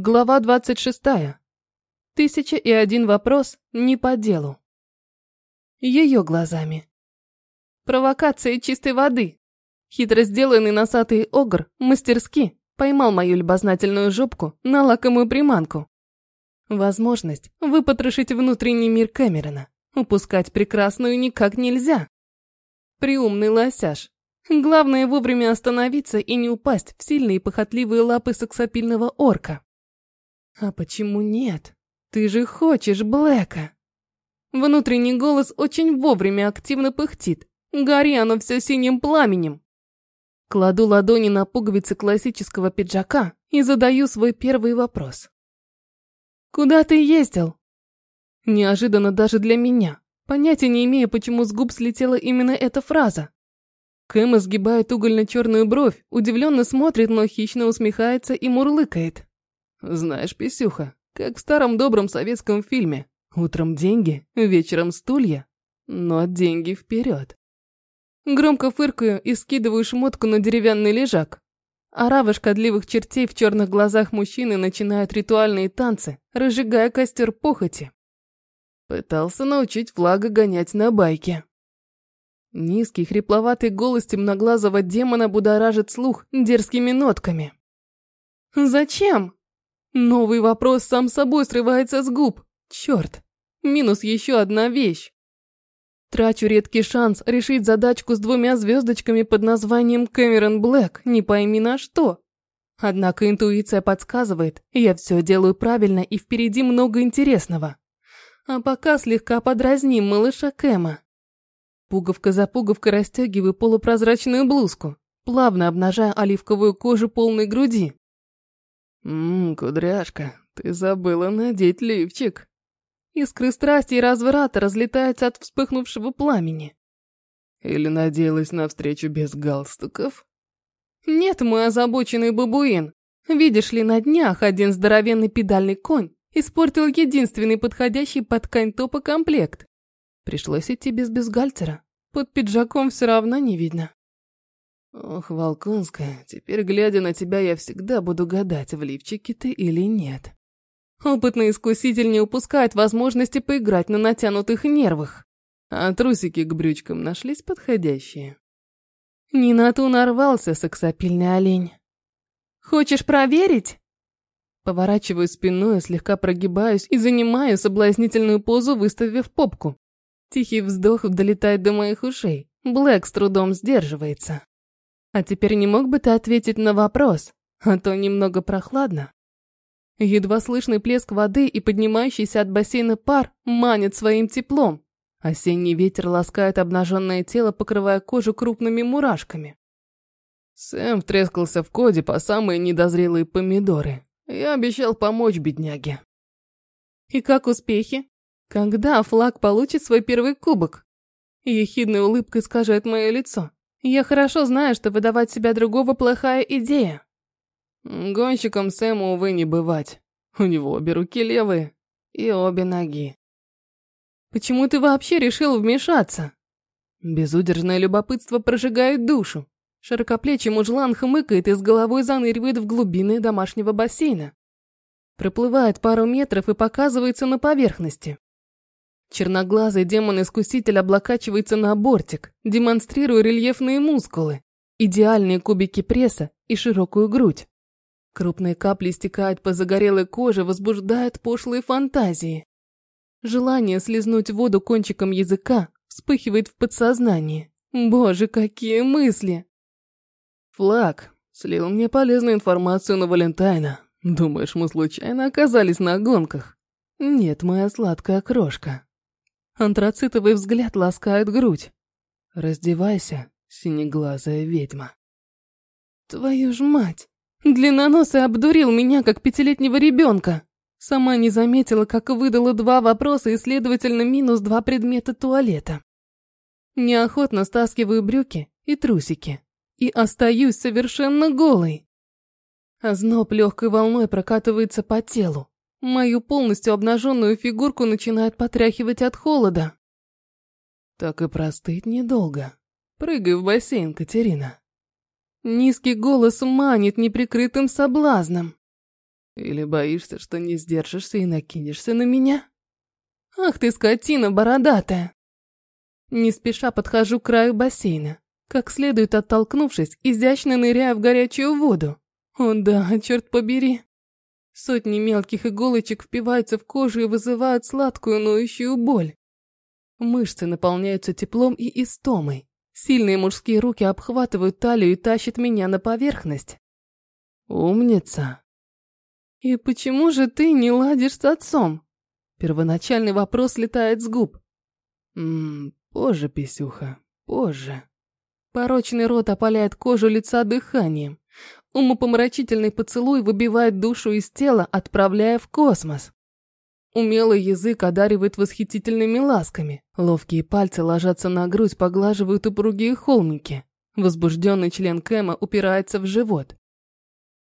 Глава двадцать шестая. Тысяча и один вопрос не по делу. Ее глазами. Провокация чистой воды. Хитро сделанный носатый огр мастерски поймал мою любознательную жопку на лакомую приманку. Возможность выпотрошить внутренний мир Кэмерона. Упускать прекрасную никак нельзя. Приумный лосяж. Главное вовремя остановиться и не упасть в сильные похотливые лапы сексапильного орка. А почему нет? Ты же хочешь Блэка. Внутренний голос очень вовремя активно пыхтит. Гори оно все синим пламенем. Кладу ладони на пуговицы классического пиджака и задаю свой первый вопрос. «Куда ты ездил?» Неожиданно даже для меня, понятия не имея, почему с губ слетела именно эта фраза. Кэм сгибает угольно-черную бровь, удивленно смотрит, но хищно усмехается и мурлыкает. «Знаешь, Писюха, как в старом добром советском фильме. Утром деньги, вечером стулья, но деньги вперед». Громко фыркаю и скидываю шмотку на деревянный лежак. Арава шкодливых чертей в черных глазах мужчины начинают ритуальные танцы, разжигая костер похоти. Пытался научить флага гонять на байке. Низкий, хрипловатый голос темноглазого демона будоражит слух дерзкими нотками. «Зачем?» Новый вопрос сам собой срывается с губ. Черт, минус еще одна вещь. Трачу редкий шанс решить задачку с двумя звездочками под названием Кэмерон Блэк, не пойми на что. Однако интуиция подсказывает, я все делаю правильно и впереди много интересного. А пока слегка подразним малыша Кэма. Пуговка за пуговкой расстегиваю полупрозрачную блузку, плавно обнажая оливковую кожу полной груди. «Ммм, кудряшка, ты забыла надеть лифчик». Искры страсти и разврата разлетаются от вспыхнувшего пламени. Или надеялась на встречу без галстуков? Нет, мой озабоченный бабуин. Видишь ли, на днях один здоровенный педальный конь испортил единственный подходящий под ткань топа комплект. Пришлось идти без бюстгальтера. Под пиджаком все равно не видно. Ох, Волконская, теперь, глядя на тебя, я всегда буду гадать, в лифчике ты или нет. Опытный искуситель не упускает возможности поиграть на натянутых нервах. А трусики к брючкам нашлись подходящие. Не на ту нарвался сексапильный олень. Хочешь проверить? Поворачиваю спиной, слегка прогибаюсь и занимаю соблазнительную позу, выставив попку. Тихий вздох долетает до моих ушей. Блэк с трудом сдерживается. А теперь не мог бы ты ответить на вопрос, а то немного прохладно. Едва слышный плеск воды и поднимающийся от бассейна пар манят своим теплом. Осенний ветер ласкает обнаженное тело, покрывая кожу крупными мурашками. Сэм втрескался в коде по самые недозрелые помидоры. Я обещал помочь бедняге. И как успехи? Когда флаг получит свой первый кубок? Ехидная улыбка искажает мое лицо. Я хорошо знаю, что выдавать себя другого плохая идея. Гонщиком Сэму, увы, не бывать. У него обе руки левые и обе ноги. Почему ты вообще решил вмешаться? Безудержное любопытство прожигает душу. Широкоплечий мужлан хмыкает и с головой заныривает в глубины домашнего бассейна. Проплывает пару метров и показывается на поверхности. Черноглазый демон-искуситель облокачивается на бортик, демонстрируя рельефные мускулы, идеальные кубики пресса и широкую грудь. Крупные капли стекают по загорелой коже, возбуждают пошлые фантазии. Желание слезнуть воду кончиком языка вспыхивает в подсознании. Боже, какие мысли! Флаг слил мне полезную информацию на Валентайна. Думаешь, мы случайно оказались на гонках? Нет, моя сладкая крошка. Антрацитовый взгляд ласкает грудь. Раздевайся, синеглазая ведьма. Твою ж мать! Длинноносый обдурил меня, как пятилетнего ребенка. Сама не заметила, как выдала два вопроса и, следовательно, минус два предмета туалета. Неохотно стаскиваю брюки и трусики. И остаюсь совершенно голой. Озноб легкой волной прокатывается по телу. Мою полностью обнаженную фигурку начинает потряхивать от холода. Так и простыть недолго. Прыгай в бассейн, Катерина. Низкий голос манит неприкрытым соблазном. Или боишься, что не сдержишься и накинешься на меня? Ах ты, скотина бородатая! Не спеша подхожу к краю бассейна, как следует оттолкнувшись, изящно ныряя в горячую воду. О да, черт побери. Сотни мелких иголочек впиваются в кожу и вызывают сладкую ноющую боль. Мышцы наполняются теплом и истомой. Сильные мужские руки обхватывают талию и тащат меня на поверхность. Умница. И почему же ты не ладишь с отцом? Первоначальный вопрос летает с губ. Ммм, позже, писюха, позже. Порочный рот опаляет кожу лица дыханием. Умопомрачительный поцелуй выбивает душу из тела, отправляя в космос. Умелый язык одаривает восхитительными ласками. Ловкие пальцы ложатся на грудь, поглаживают упругие холмики. Возбужденный член Кэма упирается в живот.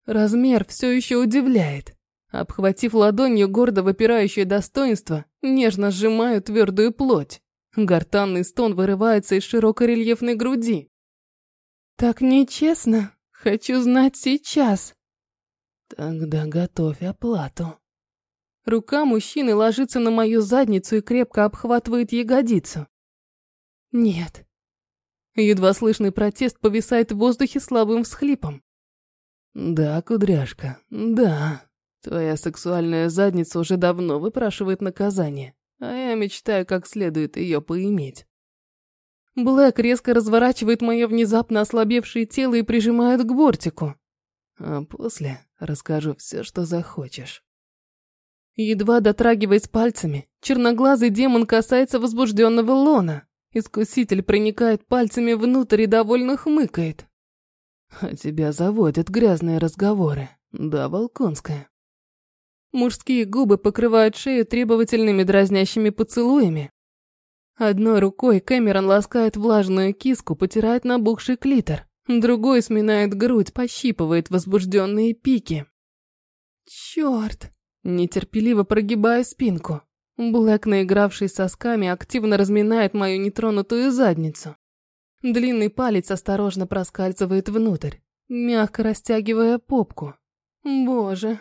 Размер все еще удивляет. Обхватив ладонью гордо выпирающее достоинство, нежно сжимаю твердую плоть. Гортанный стон вырывается из широкой рельефной груди. Так нечестно. Хочу знать сейчас. Тогда готовь оплату. Рука мужчины ложится на мою задницу и крепко обхватывает ягодицу. Нет. Едва слышный протест повисает в воздухе слабым всхлипом. Да, кудряшка, да. Твоя сексуальная задница уже давно выпрашивает наказание, а я мечтаю как следует ее поиметь. Блэк резко разворачивает мое внезапно ослабевшее тело и прижимает к бортику. А после расскажу все, что захочешь. Едва дотрагиваясь пальцами, черноглазый демон касается возбужденного лона. Искуситель проникает пальцами внутрь и довольно хмыкает. А тебя заводят грязные разговоры, да, Волконская? Мужские губы покрывают шею требовательными дразнящими поцелуями, Одной рукой Кэмерон ласкает влажную киску, потирает набухший клитор. Другой сминает грудь, пощипывает возбужденные пики. Черт! Нетерпеливо прогибаю спинку. Блэк, наигравший сосками, активно разминает мою нетронутую задницу. Длинный палец осторожно проскальзывает внутрь, мягко растягивая попку. Боже.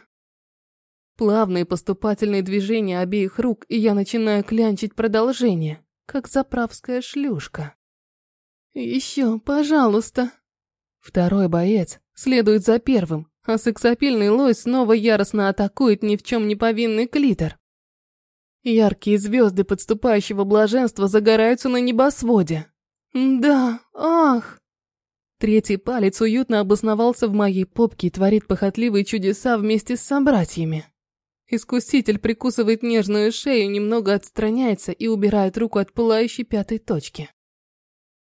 Плавные поступательные движения обеих рук, и я начинаю клянчить продолжение как заправская шлюшка. «Еще, пожалуйста!» Второй боец следует за первым, а сексапильный лось снова яростно атакует ни в чем не повинный клитор. Яркие звезды подступающего блаженства загораются на небосводе. «Да, ах!» Третий палец уютно обосновался в моей попке и творит похотливые чудеса вместе с собратьями. Искуситель прикусывает нежную шею, немного отстраняется и убирает руку от пылающей пятой точки.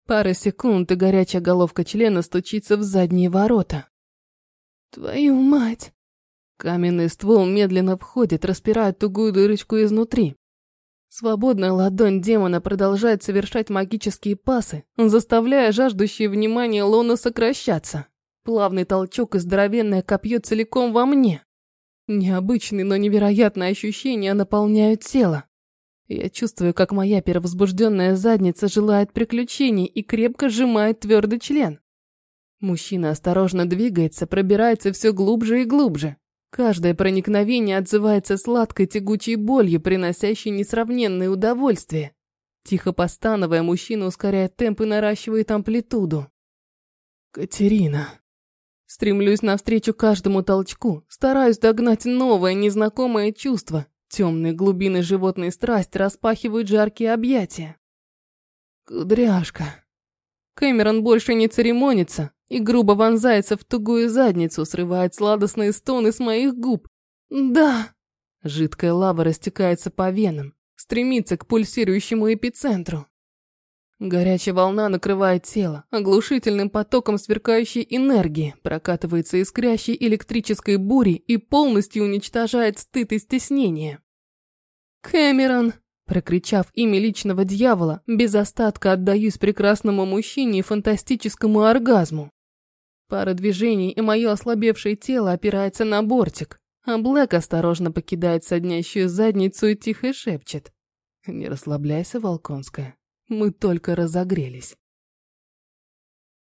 Пара секунд, и горячая головка члена стучится в задние ворота. Твою мать! Каменный ствол медленно входит, распирая тугую дырочку изнутри. Свободная ладонь демона продолжает совершать магические пасы, заставляя жаждущие внимания лона сокращаться. Плавный толчок и здоровенное копье целиком во мне. Необычные, но невероятные ощущения наполняют тело. Я чувствую, как моя перевозбужденная задница желает приключений и крепко сжимает твердый член. Мужчина осторожно двигается, пробирается все глубже и глубже. Каждое проникновение отзывается сладкой тягучей болью, приносящей несравненное удовольствие. Тихо постановая, мужчина ускоряет темп и наращивает амплитуду. «Катерина», Стремлюсь навстречу каждому толчку, стараюсь догнать новое, незнакомое чувство. Темные глубины животной страсти распахивают жаркие объятия. Кудряшка. Кэмерон больше не церемонится и грубо вонзается в тугую задницу, срывает сладостные стоны с моих губ. Да. Жидкая лава растекается по венам, стремится к пульсирующему эпицентру. Горячая волна накрывает тело, оглушительным потоком сверкающей энергии, прокатывается искрящей электрической бурей и полностью уничтожает стыд и стеснение. «Кэмерон!» Прокричав имя личного дьявола, без остатка отдаюсь прекрасному мужчине и фантастическому оргазму. Пара движений, и мое ослабевшее тело опирается на бортик, а Блэк осторожно покидает соднящую задницу и тихо шепчет. «Не расслабляйся, Волконская». Мы только разогрелись.